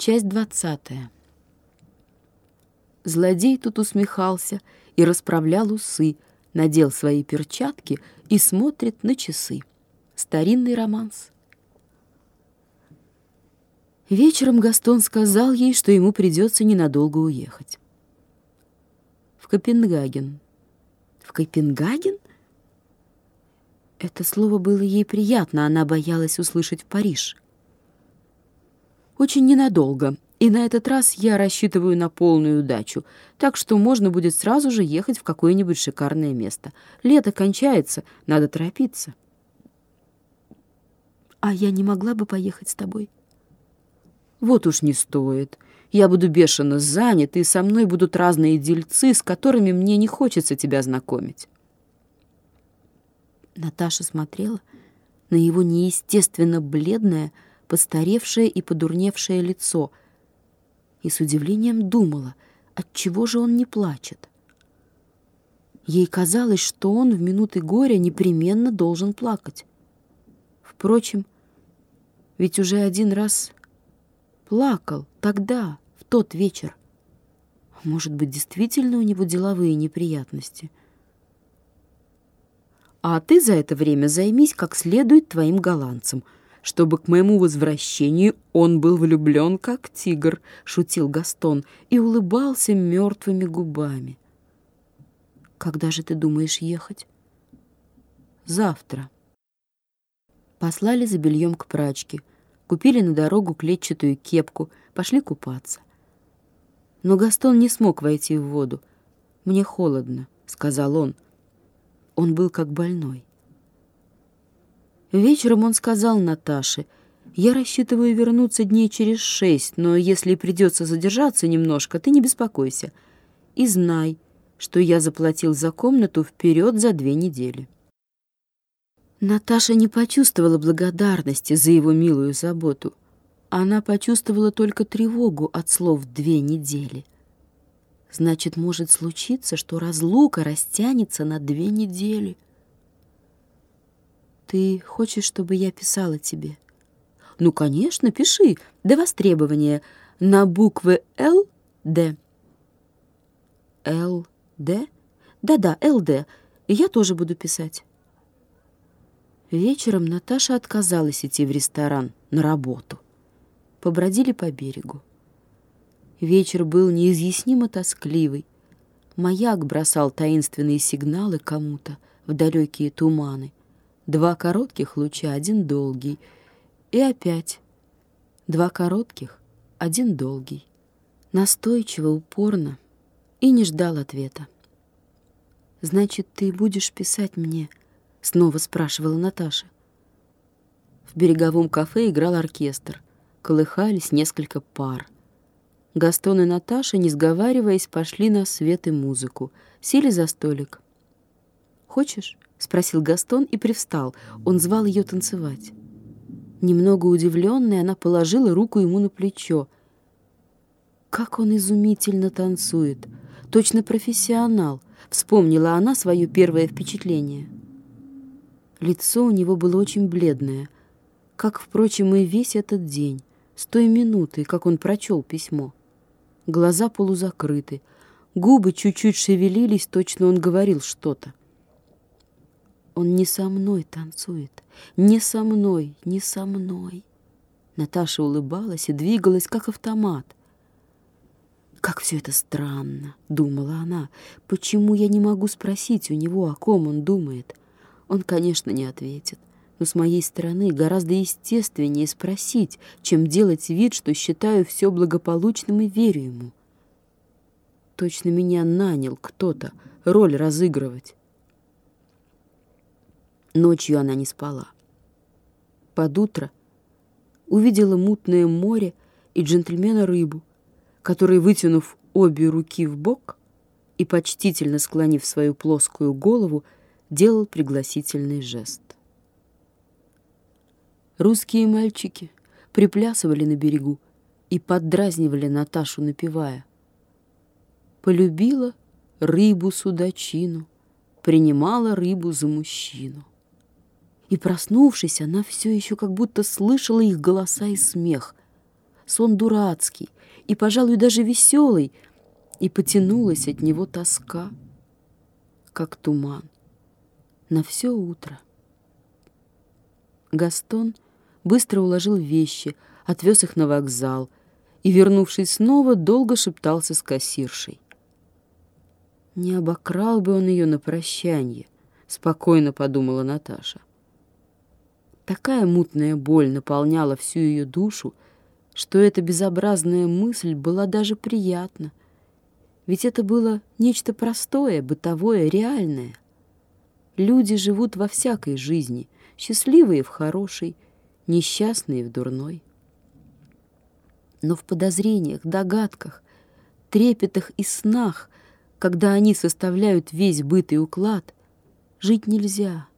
Часть двадцатая. Злодей тут усмехался и расправлял усы, надел свои перчатки и смотрит на часы. Старинный романс. Вечером Гастон сказал ей, что ему придется ненадолго уехать. В Копенгаген. В Копенгаген? Это слово было ей приятно, она боялась услышать в Париж. Очень ненадолго, и на этот раз я рассчитываю на полную удачу, так что можно будет сразу же ехать в какое-нибудь шикарное место. Лето кончается, надо торопиться. А я не могла бы поехать с тобой? Вот уж не стоит. Я буду бешено занят, и со мной будут разные дельцы, с которыми мне не хочется тебя знакомить. Наташа смотрела на его неестественно бледное, постаревшее и подурневшее лицо и с удивлением думала, отчего же он не плачет. Ей казалось, что он в минуты горя непременно должен плакать. Впрочем, ведь уже один раз плакал тогда, в тот вечер. Может быть, действительно у него деловые неприятности. А ты за это время займись как следует твоим голландцам — чтобы к моему возвращению он был влюблен, как тигр», — шутил Гастон и улыбался мертвыми губами. «Когда же ты думаешь ехать?» «Завтра». Послали за бельем к прачке, купили на дорогу клетчатую кепку, пошли купаться. Но Гастон не смог войти в воду. «Мне холодно», — сказал он. Он был как больной. Вечером он сказал Наташе, «Я рассчитываю вернуться дней через шесть, но если придется задержаться немножко, ты не беспокойся. И знай, что я заплатил за комнату вперед за две недели». Наташа не почувствовала благодарности за его милую заботу. Она почувствовала только тревогу от слов «две недели». Значит, может случиться, что разлука растянется на две недели — ты хочешь, чтобы я писала тебе? Ну, конечно, пиши. До востребования. На буквы Л, Д. Л, Д? Да-да, ЛД. Я тоже буду писать. Вечером Наташа отказалась идти в ресторан на работу. Побродили по берегу. Вечер был неизъяснимо тоскливый. Маяк бросал таинственные сигналы кому-то в далекие туманы. Два коротких луча, один долгий. И опять. Два коротких, один долгий. Настойчиво, упорно. И не ждал ответа. «Значит, ты будешь писать мне?» — снова спрашивала Наташа. В береговом кафе играл оркестр. Колыхались несколько пар. Гастон и Наташа, не сговариваясь, пошли на свет и музыку. Сели за столик. «Хочешь?» — спросил Гастон и привстал. Он звал ее танцевать. Немного удивленная, она положила руку ему на плечо. «Как он изумительно танцует! Точно профессионал!» — вспомнила она свое первое впечатление. Лицо у него было очень бледное, как, впрочем, и весь этот день, с той минуты, как он прочел письмо. Глаза полузакрыты, губы чуть-чуть шевелились, точно он говорил что-то. Он не со мной танцует, не со мной, не со мной. Наташа улыбалась и двигалась, как автомат. «Как все это странно!» — думала она. «Почему я не могу спросить у него, о ком он думает?» Он, конечно, не ответит. Но с моей стороны гораздо естественнее спросить, чем делать вид, что считаю все благополучным и верю ему. Точно меня нанял кто-то роль разыгрывать. Ночью она не спала. Под утро увидела мутное море и джентльмена-рыбу, который, вытянув обе руки в бок и почтительно склонив свою плоскую голову, делал пригласительный жест. Русские мальчики приплясывали на берегу и поддразнивали Наташу, напевая. Полюбила рыбу-судачину, принимала рыбу за мужчину. И, проснувшись, она все еще как будто слышала их голоса и смех. сон дурацкий и, пожалуй, даже веселый, и потянулась от него тоска, как туман, на все утро. Гастон быстро уложил вещи, отвез их на вокзал и, вернувшись снова, долго шептался с кассиршей. Не обокрал бы он ее на прощанье, спокойно подумала Наташа. Такая мутная боль наполняла всю ее душу, что эта безобразная мысль была даже приятна. Ведь это было нечто простое, бытовое, реальное. Люди живут во всякой жизни, счастливые в хорошей, несчастные в дурной. Но в подозрениях, догадках, трепетах и снах, когда они составляют весь быт и уклад, жить нельзя.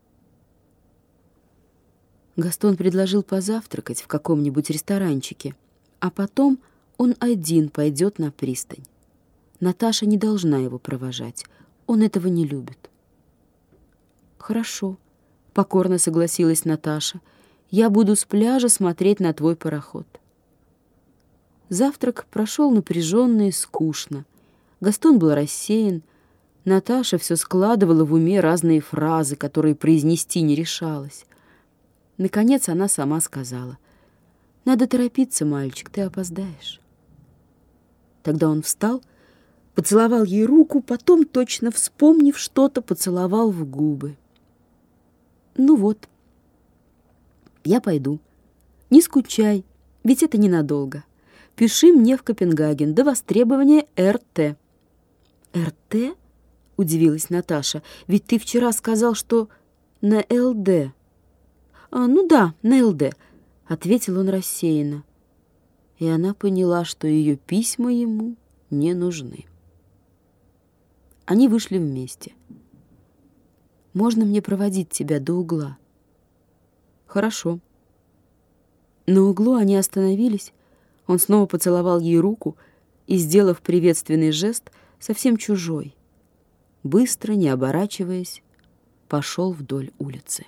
Гастон предложил позавтракать в каком-нибудь ресторанчике, а потом он один пойдет на пристань. Наташа не должна его провожать, он этого не любит. «Хорошо», — покорно согласилась Наташа, «я буду с пляжа смотреть на твой пароход». Завтрак прошел напряженно и скучно. Гастон был рассеян, Наташа все складывала в уме разные фразы, которые произнести не решалась. Наконец она сама сказала. «Надо торопиться, мальчик, ты опоздаешь». Тогда он встал, поцеловал ей руку, потом, точно вспомнив что-то, поцеловал в губы. «Ну вот, я пойду. Не скучай, ведь это ненадолго. Пиши мне в Копенгаген до востребования РТ». «РТ?» — удивилась Наташа. «Ведь ты вчера сказал, что на ЛД». «А, «Ну да, на ЛД», — ответил он рассеянно. И она поняла, что ее письма ему не нужны. Они вышли вместе. «Можно мне проводить тебя до угла?» «Хорошо». На углу они остановились. Он снова поцеловал ей руку и, сделав приветственный жест, совсем чужой, быстро, не оборачиваясь, пошел вдоль улицы.